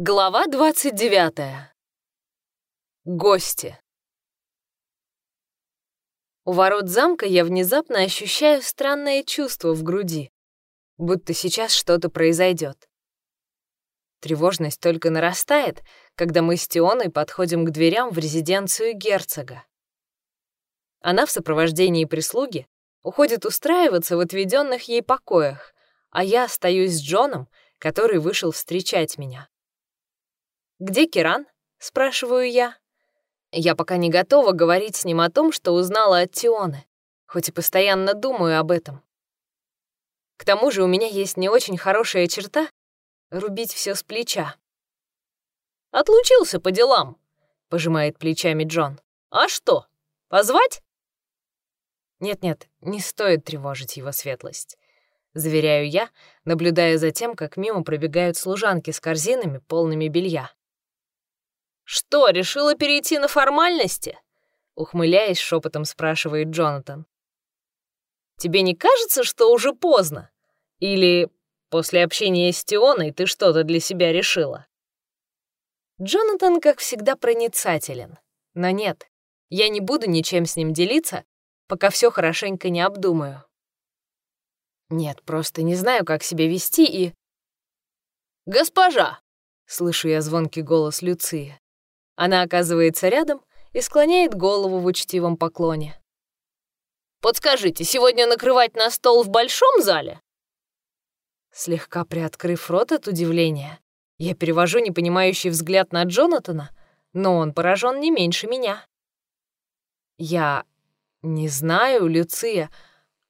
Глава 29. Гости. У ворот замка я внезапно ощущаю странное чувство в груди, будто сейчас что-то произойдет. Тревожность только нарастает, когда мы с Тионой подходим к дверям в резиденцию герцога. Она в сопровождении прислуги уходит устраиваться в отведенных ей покоях, а я остаюсь с Джоном, который вышел встречать меня. «Где Киран?» — спрашиваю я. Я пока не готова говорить с ним о том, что узнала от Тионы, хоть и постоянно думаю об этом. К тому же у меня есть не очень хорошая черта — рубить все с плеча. «Отлучился по делам», — пожимает плечами Джон. «А что, позвать?» Нет-нет, не стоит тревожить его светлость. Заверяю я, наблюдая за тем, как мимо пробегают служанки с корзинами, полными белья. «Что, решила перейти на формальности?» Ухмыляясь, шепотом спрашивает Джонатан. «Тебе не кажется, что уже поздно? Или после общения с Тионой ты что-то для себя решила?» Джонатан, как всегда, проницателен. Но нет, я не буду ничем с ним делиться, пока все хорошенько не обдумаю. Нет, просто не знаю, как себя вести и... «Госпожа!» — слышу я звонкий голос Люции. Она оказывается рядом и склоняет голову в учтивом поклоне. «Подскажите, сегодня накрывать на стол в большом зале?» Слегка приоткрыв рот от удивления, я перевожу непонимающий взгляд на Джонатана, но он поражен не меньше меня. «Я не знаю, Люция,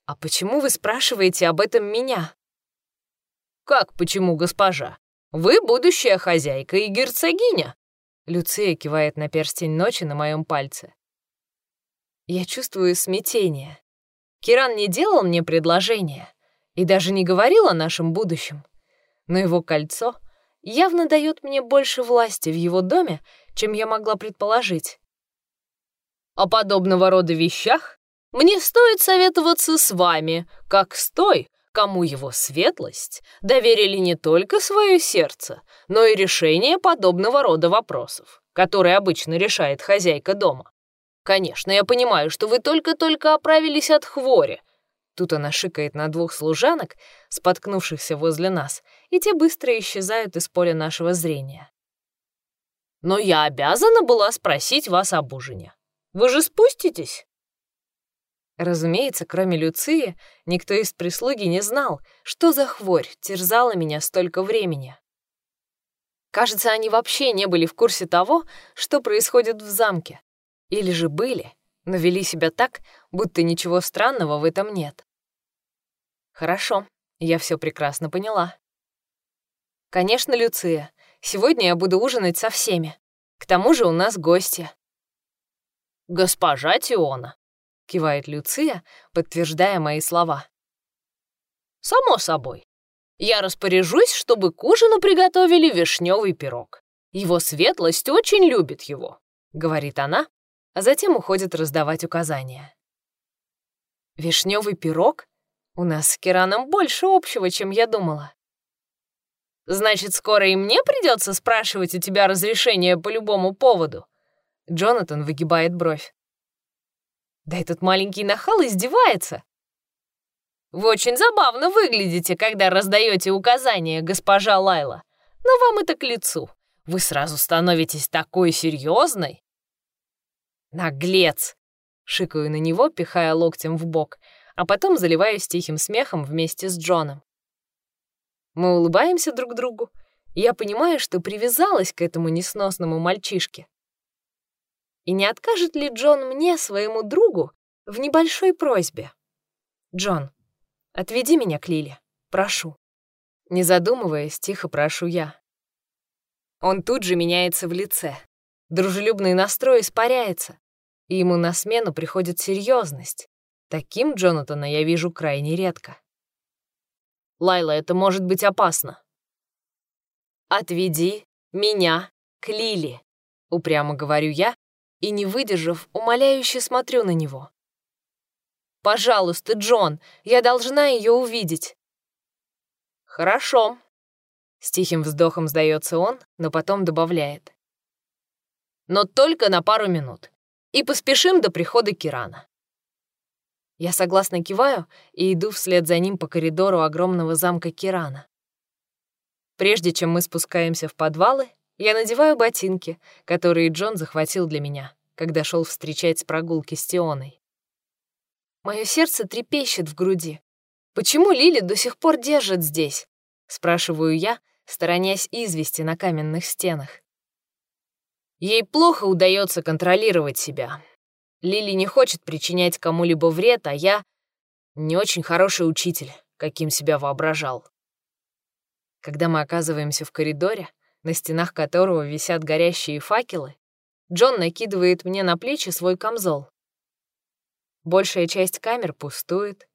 а почему вы спрашиваете об этом меня?» «Как почему, госпожа? Вы будущая хозяйка и герцогиня. Люция кивает на перстень ночи на моем пальце. Я чувствую смятение. Киран не делал мне предложения и даже не говорил о нашем будущем. Но его кольцо явно дает мне больше власти в его доме, чем я могла предположить. О подобного рода вещах мне стоит советоваться с вами, как с той, кому его светлость доверили не только свое сердце, но и решение подобного рода вопросов, которые обычно решает хозяйка дома. Конечно, я понимаю, что вы только-только оправились от хвори. Тут она шикает на двух служанок, споткнувшихся возле нас, и те быстро исчезают из поля нашего зрения. Но я обязана была спросить вас об ужине. Вы же спуститесь? Разумеется, кроме Люции, никто из прислуги не знал, что за хворь терзала меня столько времени. Кажется, они вообще не были в курсе того, что происходит в замке. Или же были, но вели себя так, будто ничего странного в этом нет. Хорошо, я все прекрасно поняла. Конечно, Люция, сегодня я буду ужинать со всеми. К тому же у нас гости. Госпожа Тиона, кивает Люция, подтверждая мои слова. Само собой. Я распоряжусь, чтобы к ужину приготовили вишневый пирог. Его светлость очень любит его, говорит она, а затем уходит раздавать указания. Вишневый пирог? У нас с Кираном больше общего, чем я думала. Значит, скоро и мне придется спрашивать у тебя разрешение по любому поводу. Джонатан выгибает бровь. Да этот маленький нахал издевается. Вы очень забавно выглядите, когда раздаете указания, госпожа Лайла. Но вам это к лицу. Вы сразу становитесь такой серьезной. Наглец! Шикаю на него, пихая локтем в бок, а потом заливаюсь тихим смехом вместе с Джоном. Мы улыбаемся друг другу, я понимаю, что привязалась к этому несносному мальчишке. И не откажет ли Джон мне, своему другу, в небольшой просьбе? Джон, отведи меня к Лиле, прошу. Не задумываясь, тихо прошу я. Он тут же меняется в лице. Дружелюбный настрой испаряется, и ему на смену приходит серьезность. Таким Джонатана я вижу крайне редко. Лайла, это может быть опасно. «Отведи меня к Лиле», — упрямо говорю я, и, не выдержав, умоляюще смотрю на него. «Пожалуйста, Джон, я должна ее увидеть». «Хорошо», С тихим вздохом сдается он, но потом добавляет. Но только на пару минут. И поспешим до прихода Кирана. Я согласно киваю и иду вслед за ним по коридору огромного замка Кирана. Прежде чем мы спускаемся в подвалы, я надеваю ботинки, которые Джон захватил для меня, когда шел встречать с прогулки с Тионой. Мое сердце трепещет в груди. Почему Лили до сих пор держит здесь? Спрашиваю я, сторонясь извести на каменных стенах. Ей плохо удается контролировать себя. Лили не хочет причинять кому-либо вред, а я не очень хороший учитель, каким себя воображал. Когда мы оказываемся в коридоре, на стенах которого висят горящие факелы, Джон накидывает мне на плечи свой камзол. Большая часть камер пустует.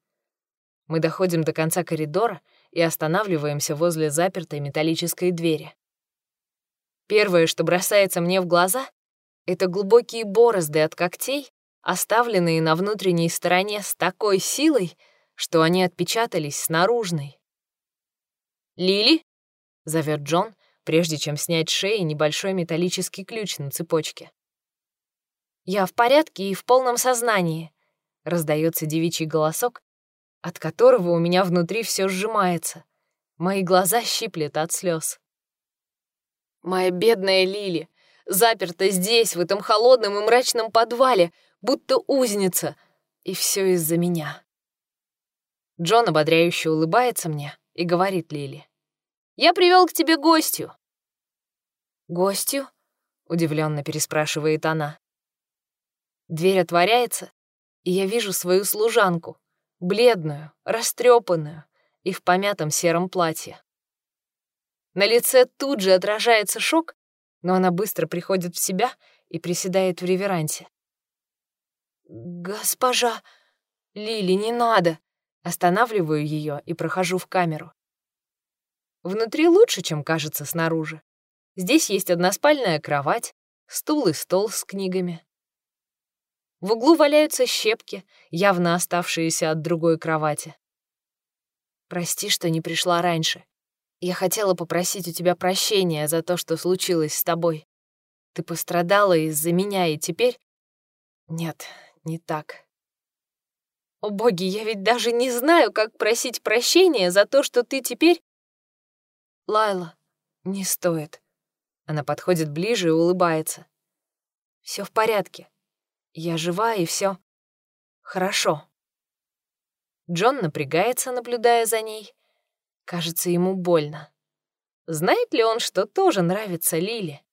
Мы доходим до конца коридора и останавливаемся возле запертой металлической двери. Первое, что бросается мне в глаза, это глубокие борозды от когтей, оставленные на внутренней стороне с такой силой, что они отпечатались с наружной. «Лили?» — зовет Джон, прежде чем снять с шеи небольшой металлический ключ на цепочке. «Я в порядке и в полном сознании», — раздается девичий голосок, от которого у меня внутри все сжимается. Мои глаза щиплет от слез. Моя бедная Лили, заперта здесь, в этом холодном и мрачном подвале, будто узница, и все из-за меня. Джон ободряюще улыбается мне и говорит Лили. «Я привел к тебе гостью». «Гостью?» — удивленно переспрашивает она. Дверь отворяется, и я вижу свою служанку, бледную, растрепанную и в помятом сером платье. На лице тут же отражается шок, но она быстро приходит в себя и приседает в реверансе. «Госпожа, Лили, не надо!» Останавливаю ее и прохожу в камеру. Внутри лучше, чем кажется снаружи. Здесь есть односпальная кровать, стул и стол с книгами. В углу валяются щепки, явно оставшиеся от другой кровати. Прости, что не пришла раньше. Я хотела попросить у тебя прощения за то, что случилось с тобой. Ты пострадала из-за меня, и теперь... Нет, не так. О боги, я ведь даже не знаю, как просить прощения за то, что ты теперь... Лайла, не стоит. Она подходит ближе и улыбается. Все в порядке. Я жива, и все хорошо. Джон напрягается, наблюдая за ней, Кажется, ему больно. Знает ли он, что тоже нравится Лиле?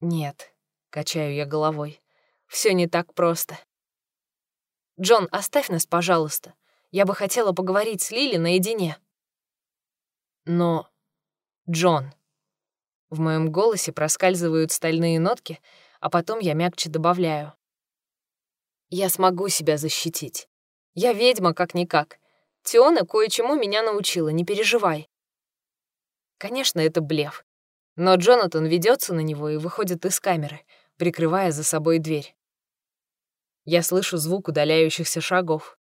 Нет, качаю я головой. Все не так просто. Джон, оставь нас, пожалуйста. Я бы хотела поговорить с Лили наедине. Но... Джон... В моем голосе проскальзывают стальные нотки, а потом я мягче добавляю. Я смогу себя защитить. Я ведьма как-никак, Тиона кое-чему меня научила, не переживай. Конечно, это блеф. Но Джонатан ведется на него и выходит из камеры, прикрывая за собой дверь. Я слышу звук удаляющихся шагов.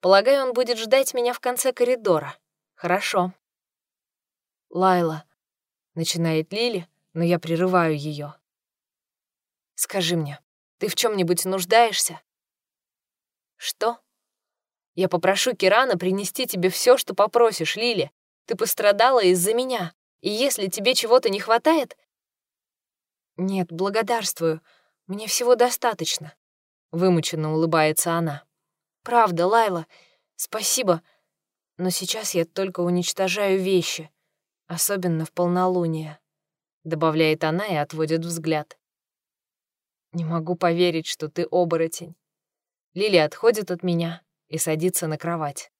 Полагаю, он будет ждать меня в конце коридора. Хорошо. Лайла. Начинает Лили, но я прерываю ее. Скажи мне, ты в чем нибудь нуждаешься? Что? Я попрошу Кирана принести тебе все, что попросишь, Лили. Ты пострадала из-за меня, и если тебе чего-то не хватает... Нет, благодарствую. Мне всего достаточно. Вымученно улыбается она. Правда, Лайла, спасибо. Но сейчас я только уничтожаю вещи, особенно в полнолуние. Добавляет она и отводит взгляд. Не могу поверить, что ты оборотень. Лили отходит от меня, и садится на кровать,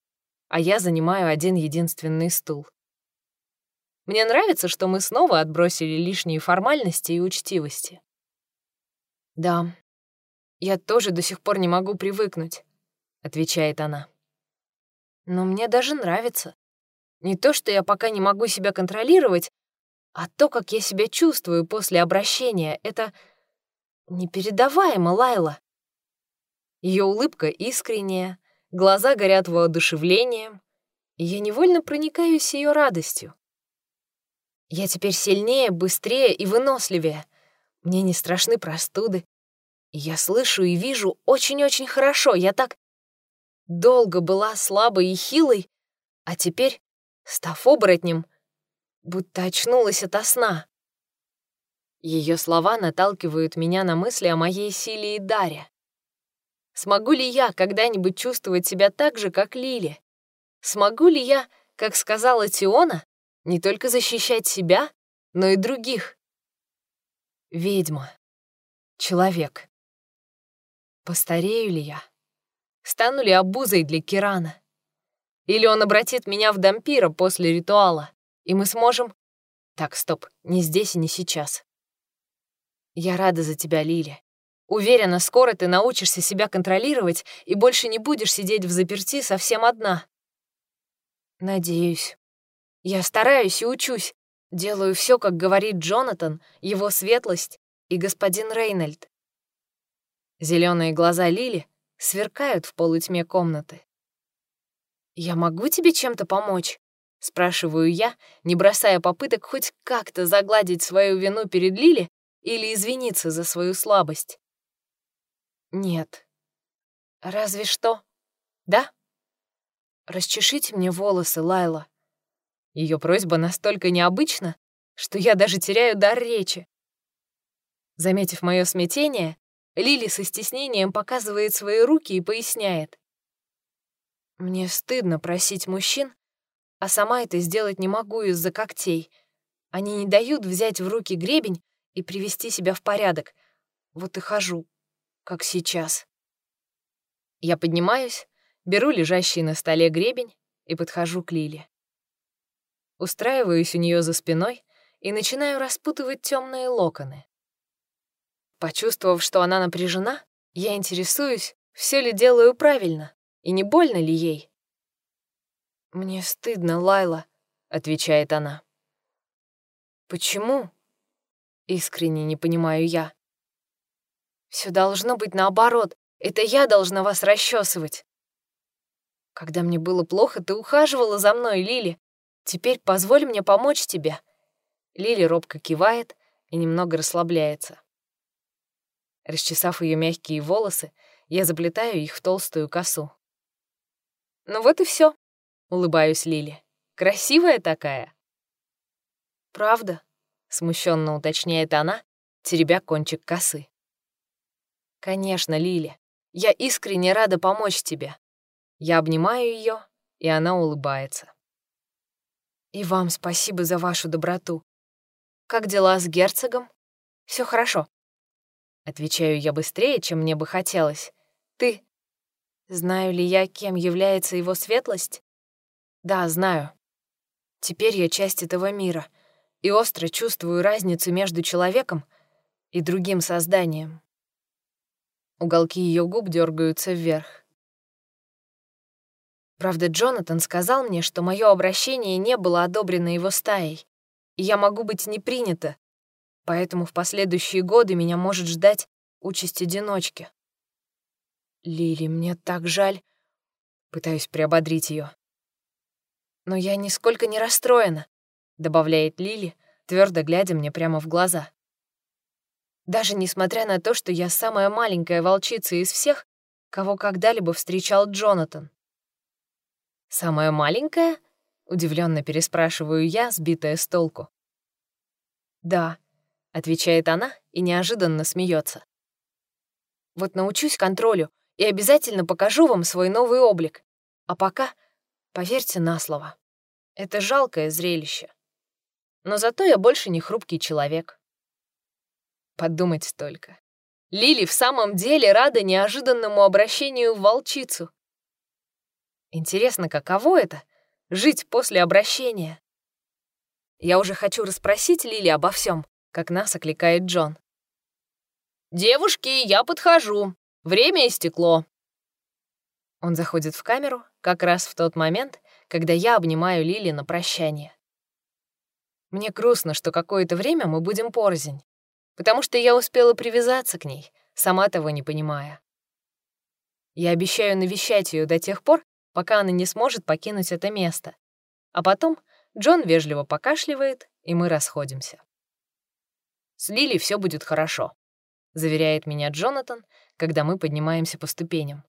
а я занимаю один единственный стул. Мне нравится, что мы снова отбросили лишние формальности и учтивости. «Да, я тоже до сих пор не могу привыкнуть», — отвечает она. «Но мне даже нравится. Не то, что я пока не могу себя контролировать, а то, как я себя чувствую после обращения, это непередаваемо, Лайла. Ее улыбка искренняя, глаза горят воодушевлением, и я невольно проникаюсь ее радостью. Я теперь сильнее, быстрее и выносливее. Мне не страшны простуды. Я слышу и вижу очень-очень хорошо. Я так долго была слабой и хилой, а теперь, став оборотнем, будто очнулась ото сна. Ее слова наталкивают меня на мысли о моей силе и даре. Смогу ли я когда-нибудь чувствовать себя так же, как Лили? Смогу ли я, как сказала Тиона, не только защищать себя, но и других? Ведьма. Человек. Постарею ли я? Стану ли обузой для Кирана? Или он обратит меня в дампира после ритуала, и мы сможем... Так, стоп, не здесь и не сейчас. Я рада за тебя, Лили. Уверена, скоро ты научишься себя контролировать и больше не будешь сидеть в заперти совсем одна. Надеюсь. Я стараюсь и учусь. Делаю все, как говорит Джонатан, его светлость и господин Рейнольд. Зеленые глаза Лили сверкают в полутьме комнаты. «Я могу тебе чем-то помочь?» — спрашиваю я, не бросая попыток хоть как-то загладить свою вину перед Лили или извиниться за свою слабость. «Нет. Разве что. Да? Расчешите мне волосы, Лайла». Ее просьба настолько необычна, что я даже теряю дар речи. Заметив мое смятение, Лили со стеснением показывает свои руки и поясняет. Мне стыдно просить мужчин, а сама это сделать не могу из-за когтей. Они не дают взять в руки гребень и привести себя в порядок. Вот и хожу, как сейчас. Я поднимаюсь, беру лежащий на столе гребень и подхожу к Лиле. Устраиваюсь у нее за спиной и начинаю распутывать темные локоны. Почувствовав, что она напряжена, я интересуюсь, все ли делаю правильно и не больно ли ей. «Мне стыдно, Лайла», — отвечает она. «Почему?» — искренне не понимаю я. Все должно быть наоборот. Это я должна вас расчесывать. Когда мне было плохо, ты ухаживала за мной, Лили. Теперь позволь мне помочь тебе». Лили робко кивает и немного расслабляется. Расчесав ее мягкие волосы, я заплетаю их в толстую косу. «Ну вот и все, улыбаюсь Лили. «Красивая такая». «Правда?» — смущенно уточняет она, теребя кончик косы. «Конечно, Лили. Я искренне рада помочь тебе». Я обнимаю ее, и она улыбается. «И вам спасибо за вашу доброту. Как дела с герцогом? Все хорошо». Отвечаю я быстрее, чем мне бы хотелось. «Ты Знаю ли я, кем является его светлость? Да, знаю. Теперь я часть этого мира и остро чувствую разницу между человеком и другим созданием. Уголки ее губ дергаются вверх. Правда, Джонатан сказал мне, что мое обращение не было одобрено его стаей, и я могу быть не принята, поэтому в последующие годы меня может ждать участь одиночки. «Лили, мне так жаль!» Пытаюсь приободрить ее. «Но я нисколько не расстроена», — добавляет Лили, твердо глядя мне прямо в глаза. «Даже несмотря на то, что я самая маленькая волчица из всех, кого когда-либо встречал Джонатан». «Самая маленькая?» — удивленно переспрашиваю я, сбитая с толку. «Да», — отвечает она и неожиданно смеется. «Вот научусь контролю, и обязательно покажу вам свой новый облик. А пока поверьте на слово. Это жалкое зрелище. Но зато я больше не хрупкий человек. Подумать только. Лили в самом деле рада неожиданному обращению в волчицу. Интересно, каково это — жить после обращения? Я уже хочу расспросить Лили обо всем, как нас окликает Джон. «Девушки, я подхожу», Время истекло». Он заходит в камеру как раз в тот момент, когда я обнимаю Лили на прощание. Мне грустно, что какое-то время мы будем порознь, потому что я успела привязаться к ней, сама того не понимая. Я обещаю навещать ее до тех пор, пока она не сможет покинуть это место. А потом Джон вежливо покашливает и мы расходимся. «С Лили все будет хорошо», — заверяет меня Джонатан, когда мы поднимаемся по ступеням.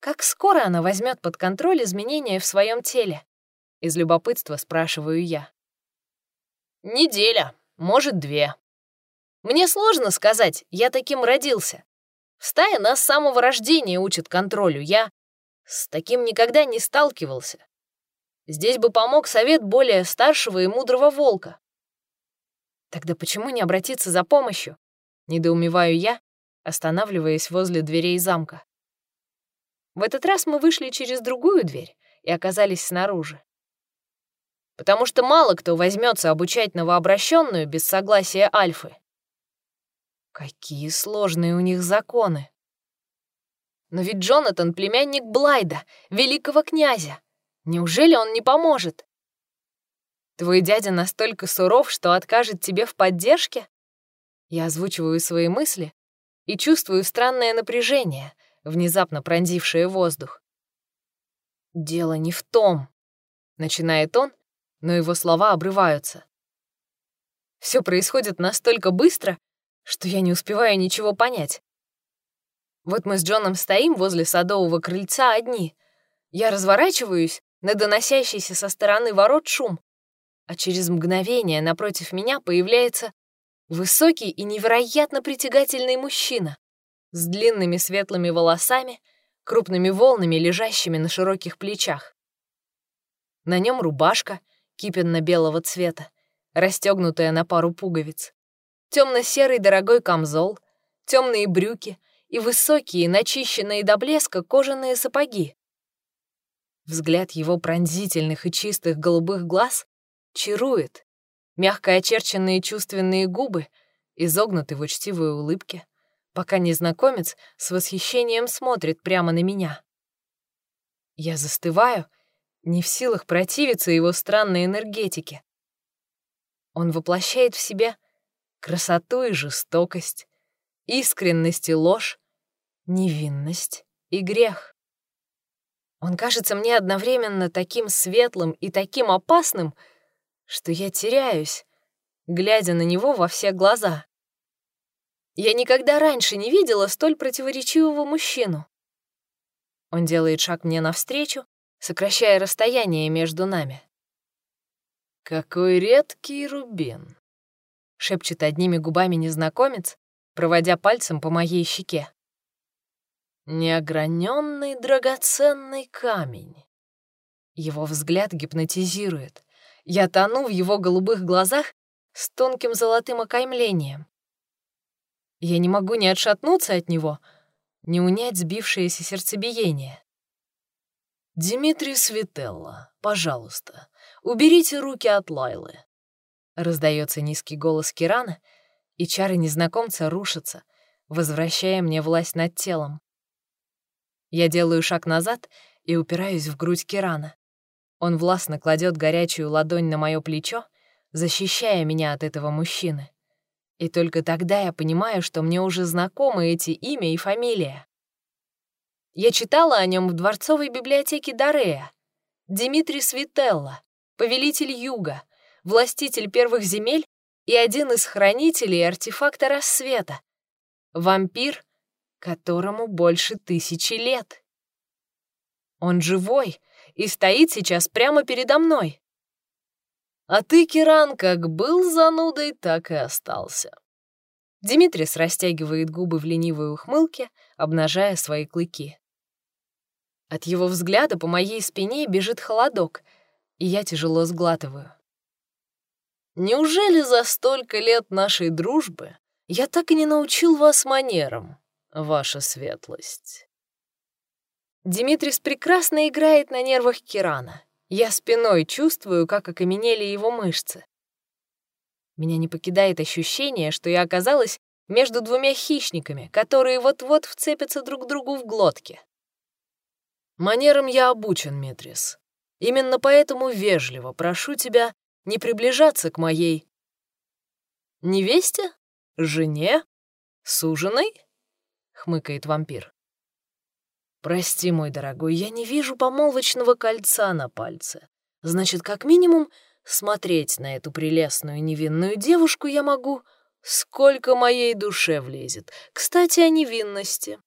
Как скоро она возьмет под контроль изменения в своем теле? Из любопытства спрашиваю я. Неделя, может, две. Мне сложно сказать, я таким родился. В стае нас с самого рождения учат контролю. Я с таким никогда не сталкивался. Здесь бы помог совет более старшего и мудрого волка. Тогда почему не обратиться за помощью? Недоумеваю я, останавливаясь возле дверей замка. В этот раз мы вышли через другую дверь и оказались снаружи. Потому что мало кто возьмется обучать новообращенную без согласия Альфы. Какие сложные у них законы. Но ведь Джонатан — племянник Блайда, великого князя. Неужели он не поможет? Твой дядя настолько суров, что откажет тебе в поддержке? Я озвучиваю свои мысли и чувствую странное напряжение — внезапно пронзившее воздух. «Дело не в том», — начинает он, но его слова обрываются. Все происходит настолько быстро, что я не успеваю ничего понять. Вот мы с Джоном стоим возле садового крыльца одни. Я разворачиваюсь на доносящийся со стороны ворот шум, а через мгновение напротив меня появляется высокий и невероятно притягательный мужчина с длинными светлыми волосами, крупными волнами, лежащими на широких плечах. На нем рубашка кипенно-белого цвета, расстегнутая на пару пуговиц, темно-серый дорогой камзол, темные брюки и высокие, начищенные до блеска кожаные сапоги. Взгляд его пронзительных и чистых голубых глаз чарует, мягко очерченные чувственные губы изогнуты в учтивой улыбке пока незнакомец с восхищением смотрит прямо на меня. Я застываю, не в силах противиться его странной энергетике. Он воплощает в себе красоту и жестокость, искренность и ложь, невинность и грех. Он кажется мне одновременно таким светлым и таким опасным, что я теряюсь, глядя на него во все глаза. Я никогда раньше не видела столь противоречивого мужчину. Он делает шаг мне навстречу, сокращая расстояние между нами. «Какой редкий рубин!» — шепчет одними губами незнакомец, проводя пальцем по моей щеке. «Неограненный драгоценный камень». Его взгляд гипнотизирует. Я тону в его голубых глазах с тонким золотым окаймлением. Я не могу ни отшатнуться от него, ни унять сбившееся сердцебиение. «Димитрий Светелла, пожалуйста, уберите руки от Лайлы», — раздается низкий голос Кирана, и чары незнакомца рушатся, возвращая мне власть над телом. Я делаю шаг назад и упираюсь в грудь Кирана. Он властно кладет горячую ладонь на мое плечо, защищая меня от этого мужчины. И только тогда я понимаю, что мне уже знакомы эти имя и фамилия. Я читала о нем в дворцовой библиотеке Дарея. Дмитрий Свителла, повелитель Юга, властитель первых земель и один из хранителей артефакта рассвета. Вампир, которому больше тысячи лет. Он живой и стоит сейчас прямо передо мной. А ты, Киран, как был занудой, так и остался. Димитрис растягивает губы в ленивой ухмылке, обнажая свои клыки. От его взгляда по моей спине бежит холодок, и я тяжело сглатываю. Неужели за столько лет нашей дружбы я так и не научил вас манерам, ваша светлость? Димитрис прекрасно играет на нервах Кирана, я спиной чувствую, как окаменели его мышцы. Меня не покидает ощущение, что я оказалась между двумя хищниками, которые вот-вот вцепятся друг другу в глотки. Манерам я обучен, Митрис. Именно поэтому вежливо прошу тебя не приближаться к моей... Невесте? Жене? Суженой? — хмыкает вампир. «Прости, мой дорогой, я не вижу помолвочного кольца на пальце. Значит, как минимум, Смотреть на эту прелестную невинную девушку я могу, сколько моей душе влезет. Кстати, о невинности.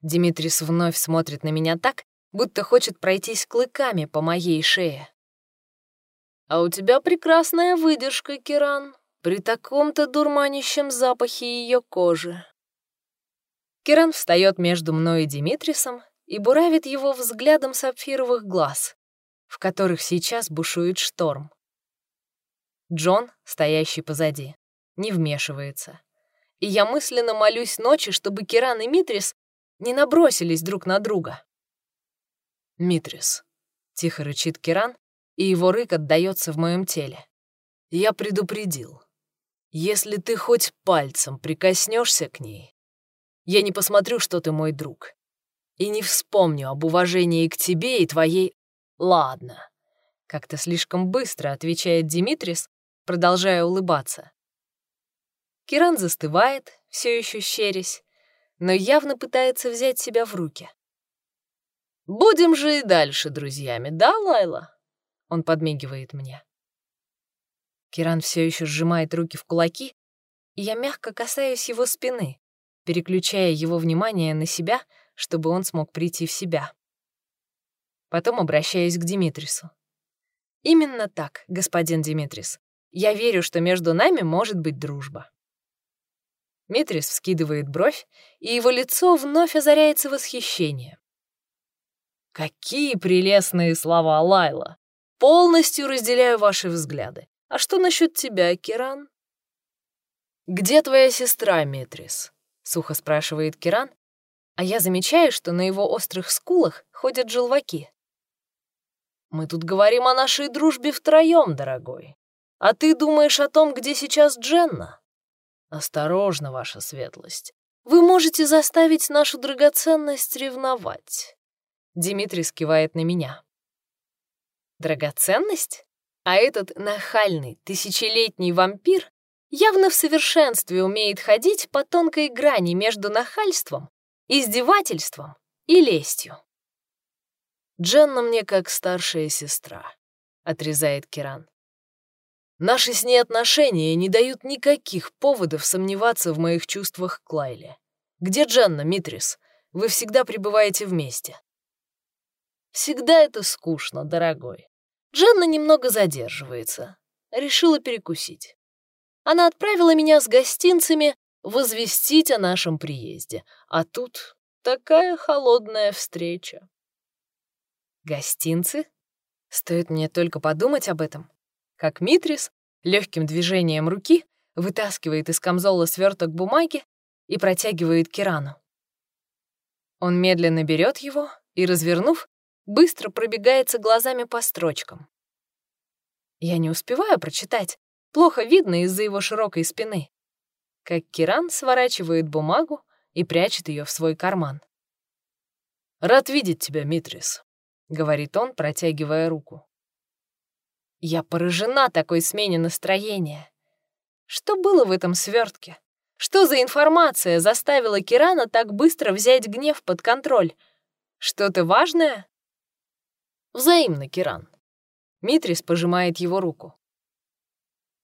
Димитрис вновь смотрит на меня так, будто хочет пройтись клыками по моей шее. «А у тебя прекрасная выдержка, Киран, при таком-то дурманящем запахе ее кожи». Киран встает между мной и Димитрисом и буравит его взглядом сапфировых глаз в которых сейчас бушует шторм. Джон, стоящий позади, не вмешивается. И я мысленно молюсь ночи, чтобы Киран и Митрис не набросились друг на друга. «Митрис», — тихо рычит Киран, и его рык отдаётся в моем теле. «Я предупредил. Если ты хоть пальцем прикоснешься к ней, я не посмотрю, что ты мой друг, и не вспомню об уважении к тебе и твоей «Ладно», — как-то слишком быстро отвечает Димитрис, продолжая улыбаться. Киран застывает, все еще щерясь, но явно пытается взять себя в руки. «Будем же и дальше друзьями, да, Лайла?» Он подмигивает мне. Киран все еще сжимает руки в кулаки, и я мягко касаюсь его спины, переключая его внимание на себя, чтобы он смог прийти в себя. Потом обращаюсь к Димитрису. «Именно так, господин Димитрис. Я верю, что между нами может быть дружба». Митрис вскидывает бровь, и его лицо вновь озаряется восхищением. «Какие прелестные слова, Лайла! Полностью разделяю ваши взгляды. А что насчет тебя, Киран?» «Где твоя сестра, Митрис?» — сухо спрашивает Киран, а я замечаю, что на его острых скулах ходят желваки. Мы тут говорим о нашей дружбе втроем, дорогой. А ты думаешь о том, где сейчас Дженна? Осторожно, ваша светлость. Вы можете заставить нашу драгоценность ревновать. Димитрий скивает на меня. Драгоценность? А этот нахальный, тысячелетний вампир явно в совершенстве умеет ходить по тонкой грани между нахальством, издевательством и лестью. Дженна мне как старшая сестра», — отрезает Киран. «Наши с ней отношения не дают никаких поводов сомневаться в моих чувствах к Лайле. Где Дженна, Митрис? Вы всегда пребываете вместе». «Всегда это скучно, дорогой. Дженна немного задерживается. Решила перекусить. Она отправила меня с гостинцами возвестить о нашем приезде, а тут такая холодная встреча. Гостинцы? Стоит мне только подумать об этом, как Митрис легким движением руки вытаскивает из камзола сверток бумаги и протягивает Кирану. Он медленно берет его и, развернув, быстро пробегается глазами по строчкам. Я не успеваю прочитать, плохо видно из-за его широкой спины, как Киран сворачивает бумагу и прячет ее в свой карман. «Рад видеть тебя, Митрис», говорит он, протягивая руку. Я поражена такой смене настроения. Что было в этом свертке? Что за информация заставила Кирана так быстро взять гнев под контроль? Что-то важное? Взаимно, Киран. Митрис пожимает его руку.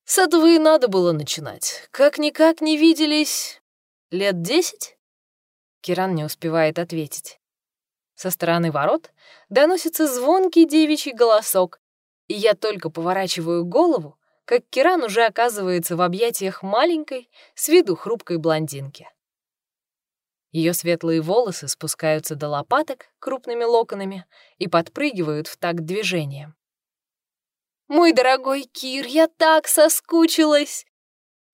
С этого и надо было начинать. Как-никак не виделись лет десять? Киран не успевает ответить. Со стороны ворот доносится звонкий девичий голосок, и я только поворачиваю голову, как Киран уже оказывается в объятиях маленькой, с виду хрупкой блондинки. Ее светлые волосы спускаются до лопаток крупными локонами и подпрыгивают в такт движением. «Мой дорогой Кир, я так соскучилась!»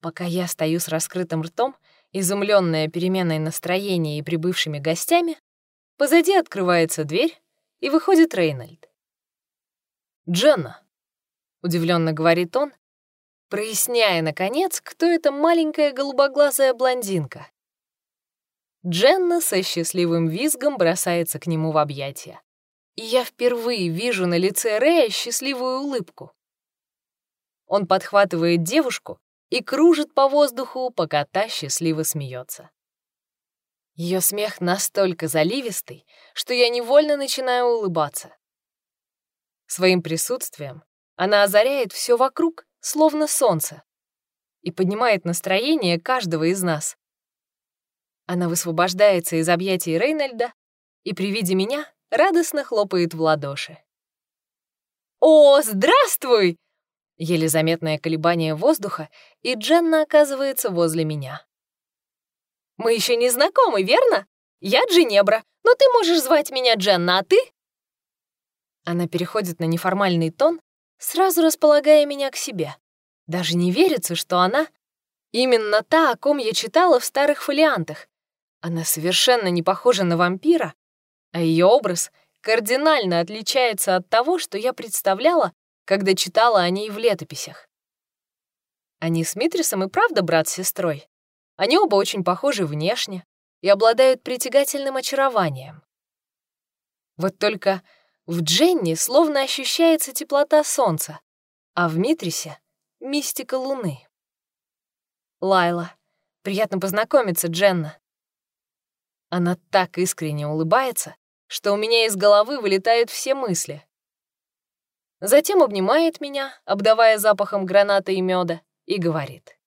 Пока я стою с раскрытым ртом, изумленная переменой настроения и прибывшими гостями, Позади открывается дверь, и выходит Рейнольд. «Дженна», — удивленно говорит он, проясняя, наконец, кто эта маленькая голубоглазая блондинка. Дженна со счастливым визгом бросается к нему в объятия. И я впервые вижу на лице Рэя счастливую улыбку. Он подхватывает девушку и кружит по воздуху, пока та счастливо смеется. Ее смех настолько заливистый, что я невольно начинаю улыбаться. Своим присутствием Она озаряет все вокруг, словно солнце, и поднимает настроение каждого из нас. Она высвобождается из объятий Рейнольда и при виде меня радостно хлопает в ладоши. «О, здравствуй!» Еле заметное колебание воздуха, и Дженна оказывается возле меня. «Мы еще не знакомы, верно? Я Джинебра, но ты можешь звать меня Дженна, а ты?» Она переходит на неформальный тон, сразу располагая меня к себе. Даже не верится, что она именно та, о ком я читала в старых фолиантах. Она совершенно не похожа на вампира, а ее образ кардинально отличается от того, что я представляла, когда читала о ней в летописях. Они с Митрисом и правда брат с сестрой. Они оба очень похожи внешне и обладают притягательным очарованием. Вот только в Дженни словно ощущается теплота солнца, а в Митрисе — мистика луны. Лайла. Приятно познакомиться, Дженна. Она так искренне улыбается, что у меня из головы вылетают все мысли. Затем обнимает меня, обдавая запахом граната и меда, и говорит.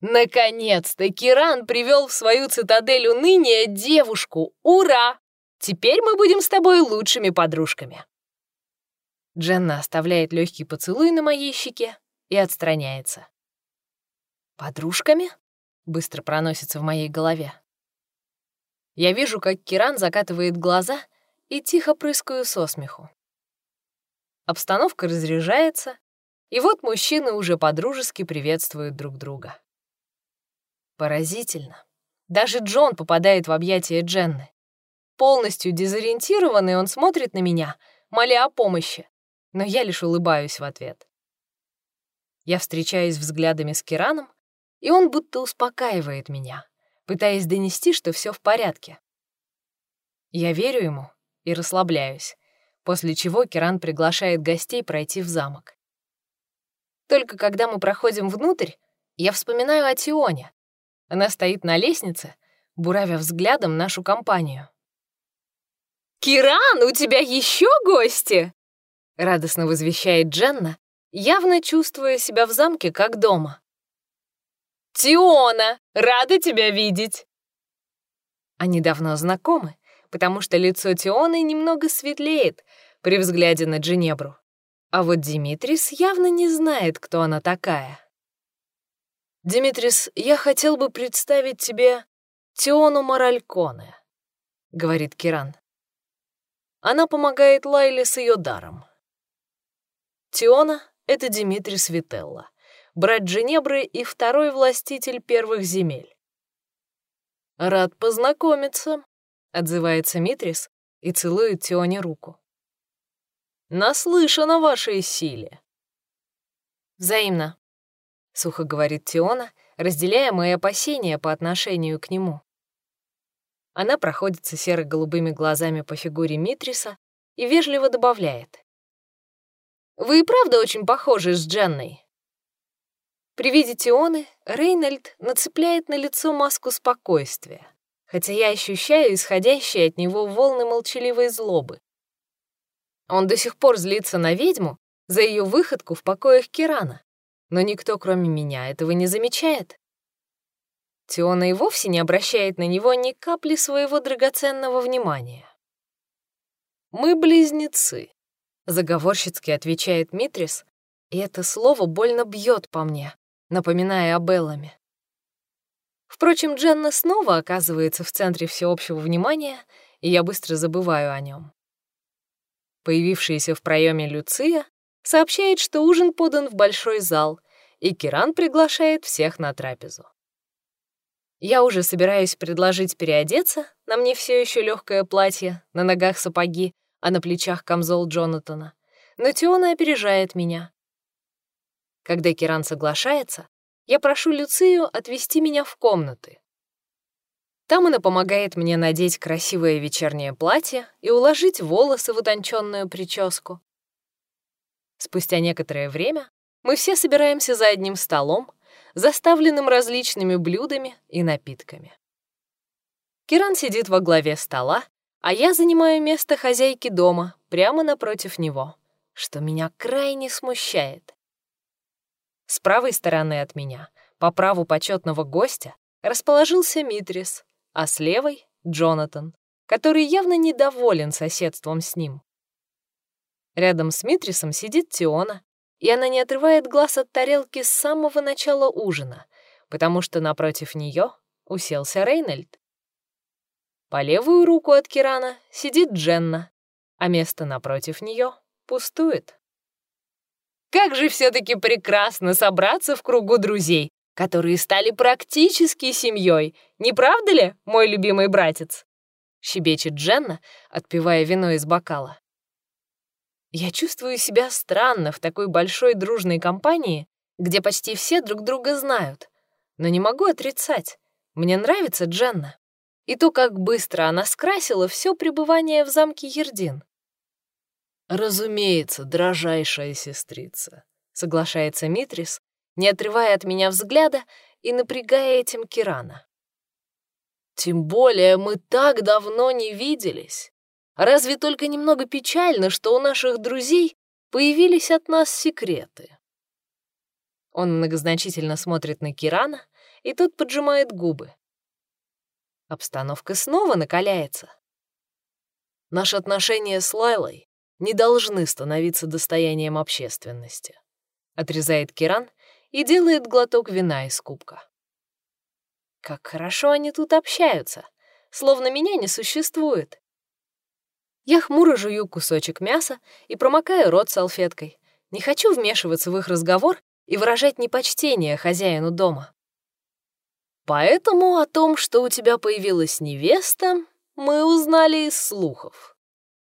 «Наконец-то Киран привел в свою цитадель уныния девушку! Ура! Теперь мы будем с тобой лучшими подружками!» Дженна оставляет легкий поцелуй на моей щеке и отстраняется. «Подружками?» — быстро проносится в моей голове. Я вижу, как Киран закатывает глаза и тихо прыскаю со смеху. Обстановка разряжается, и вот мужчины уже подружески приветствуют друг друга. Поразительно. Даже Джон попадает в объятия Дженны. Полностью дезориентированный он смотрит на меня, моля о помощи, но я лишь улыбаюсь в ответ. Я встречаюсь взглядами с Кираном, и он будто успокаивает меня пытаясь донести, что все в порядке. Я верю ему и расслабляюсь, после чего Киран приглашает гостей пройти в замок. Только когда мы проходим внутрь, я вспоминаю о Тионе. Она стоит на лестнице, буравя взглядом нашу компанию. «Киран, у тебя еще гости!» — радостно возвещает Дженна, явно чувствуя себя в замке как дома. «Тиона, рада тебя видеть!» Они давно знакомы, потому что лицо Тионы немного светлеет при взгляде на Джинебру. А вот Димитрис явно не знает, кто она такая. «Димитрис, я хотел бы представить тебе Тиону Моральконе», — говорит Киран. Она помогает Лайле с ее даром. Тиона — это Димитрис Вителла брат Женебры и второй властитель первых земель. «Рад познакомиться», — отзывается Митрис и целует Тионе руку. «Наслышан о вашей силе». «Взаимно», — сухо говорит Тиона, разделяя мои опасения по отношению к нему. Она проходится серо-голубыми глазами по фигуре Митриса и вежливо добавляет. «Вы и правда очень похожи с Дженной. При виде Тионы Рейнольд нацепляет на лицо маску спокойствия, хотя я ощущаю исходящие от него волны молчаливой злобы. Он до сих пор злится на ведьму за ее выходку в покоях Кирана, но никто, кроме меня, этого не замечает. Тиона и вовсе не обращает на него ни капли своего драгоценного внимания. «Мы близнецы», — заговорщицки отвечает Митрис, и это слово больно бьет по мне напоминая о Белламе. Впрочем, Дженна снова оказывается в центре всеобщего внимания, и я быстро забываю о нем. Появившаяся в проеме Люция сообщает, что ужин подан в большой зал, и Киран приглашает всех на трапезу. Я уже собираюсь предложить переодеться, на мне все еще легкое платье, на ногах сапоги, а на плечах камзол Джонатана. Но Тиона опережает меня. Когда Киран соглашается, я прошу Люцию отвезти меня в комнаты. Там она помогает мне надеть красивое вечернее платье и уложить волосы в утонченную прическу. Спустя некоторое время мы все собираемся за одним столом, заставленным различными блюдами и напитками. Киран сидит во главе стола, а я занимаю место хозяйки дома прямо напротив него, что меня крайне смущает. С правой стороны от меня, по праву почетного гостя, расположился Митрис, а с левой — Джонатан, который явно недоволен соседством с ним. Рядом с Митрисом сидит Тиона, и она не отрывает глаз от тарелки с самого начала ужина, потому что напротив нее уселся Рейнольд. По левую руку от Кирана сидит Дженна, а место напротив нее пустует. Как же все-таки прекрасно собраться в кругу друзей, которые стали практически семьей, не правда ли, мой любимый братец? Щебечет Дженна, отпивая вино из бокала. Я чувствую себя странно в такой большой дружной компании, где почти все друг друга знают, но не могу отрицать. Мне нравится Дженна. И то, как быстро она скрасила все пребывание в замке Ердин. «Разумеется, дрожайшая сестрица», — соглашается Митрис, не отрывая от меня взгляда и напрягая этим Кирана. «Тем более мы так давно не виделись. Разве только немного печально, что у наших друзей появились от нас секреты». Он многозначительно смотрит на Кирана, и тот поджимает губы. Обстановка снова накаляется. Наши отношения с Лайлой не должны становиться достоянием общественности. Отрезает Киран и делает глоток вина из кубка. Как хорошо они тут общаются, словно меня не существует. Я хмуро жую кусочек мяса и промокаю рот салфеткой. Не хочу вмешиваться в их разговор и выражать непочтение хозяину дома. Поэтому о том, что у тебя появилась невеста, мы узнали из слухов.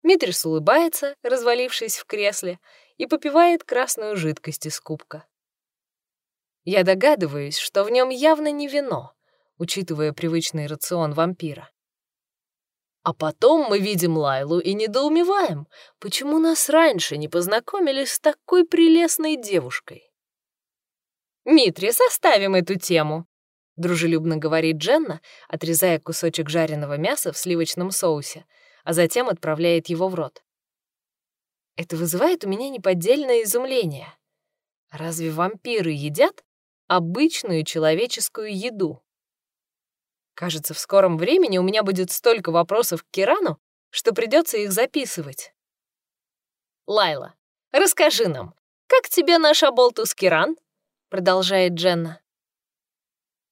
Митрис улыбается, развалившись в кресле, и попивает красную жидкость из кубка. Я догадываюсь, что в нем явно не вино, учитывая привычный рацион вампира. А потом мы видим Лайлу и недоумеваем, почему нас раньше не познакомили с такой прелестной девушкой. «Митрис, оставим эту тему», — дружелюбно говорит Дженна, отрезая кусочек жареного мяса в сливочном соусе — а затем отправляет его в рот. Это вызывает у меня неподдельное изумление. Разве вампиры едят обычную человеческую еду? Кажется, в скором времени у меня будет столько вопросов к Кирану, что придется их записывать. «Лайла, расскажи нам, как тебе наш оболтус Киран?» продолжает Дженна.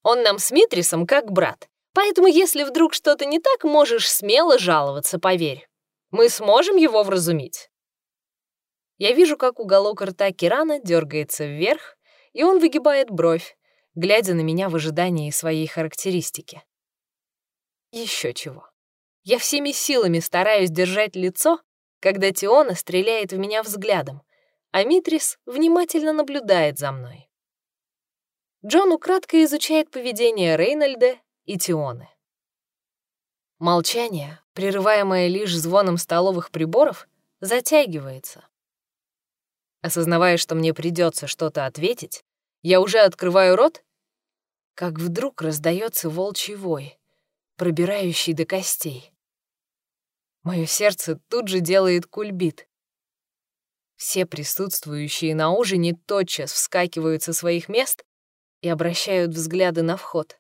«Он нам с Митрисом как брат, Поэтому, если вдруг что-то не так, можешь смело жаловаться, поверь. Мы сможем его вразумить. Я вижу, как уголок рта Кирана дергается вверх, и он выгибает бровь, глядя на меня в ожидании своей характеристики. Еще чего. Я всеми силами стараюсь держать лицо, когда Тиона стреляет в меня взглядом, а Митрис внимательно наблюдает за мной. Джон украдкой изучает поведение Рейнольда и Тионы. Молчание, прерываемое лишь звоном столовых приборов, затягивается. Осознавая, что мне придется что-то ответить, я уже открываю рот, как вдруг раздается волчий вой, пробирающий до костей. Мое сердце тут же делает кульбит. Все присутствующие на ужине тотчас вскакивают со своих мест и обращают взгляды на вход.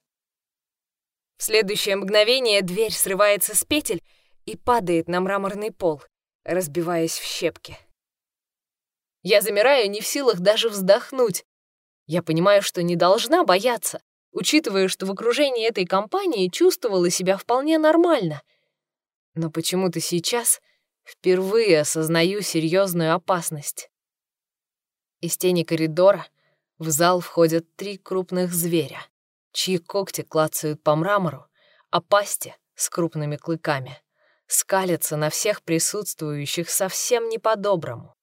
В следующее мгновение дверь срывается с петель и падает на мраморный пол, разбиваясь в щепки. Я замираю, не в силах даже вздохнуть. Я понимаю, что не должна бояться, учитывая, что в окружении этой компании чувствовала себя вполне нормально. Но почему-то сейчас впервые осознаю серьезную опасность. Из тени коридора в зал входят три крупных зверя чьи когти клацают по мрамору, а пасти с крупными клыками скалятся на всех присутствующих совсем не по-доброму.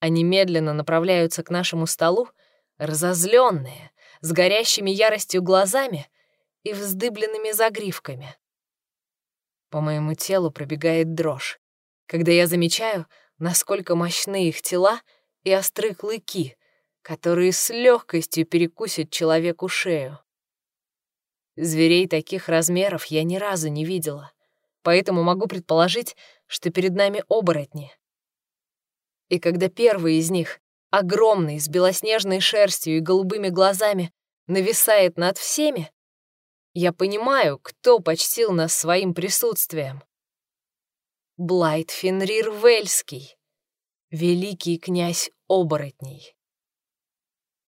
Они медленно направляются к нашему столу, разозленные, с горящими яростью глазами и вздыбленными загривками. По моему телу пробегает дрожь, когда я замечаю, насколько мощны их тела и остры клыки, которые с легкостью перекусят человеку шею. Зверей таких размеров я ни разу не видела, поэтому могу предположить, что перед нами оборотни. И когда первый из них, огромный, с белоснежной шерстью и голубыми глазами, нависает над всеми, я понимаю, кто почтил нас своим присутствием. Блайт Фенрир Вельский, великий князь оборотней.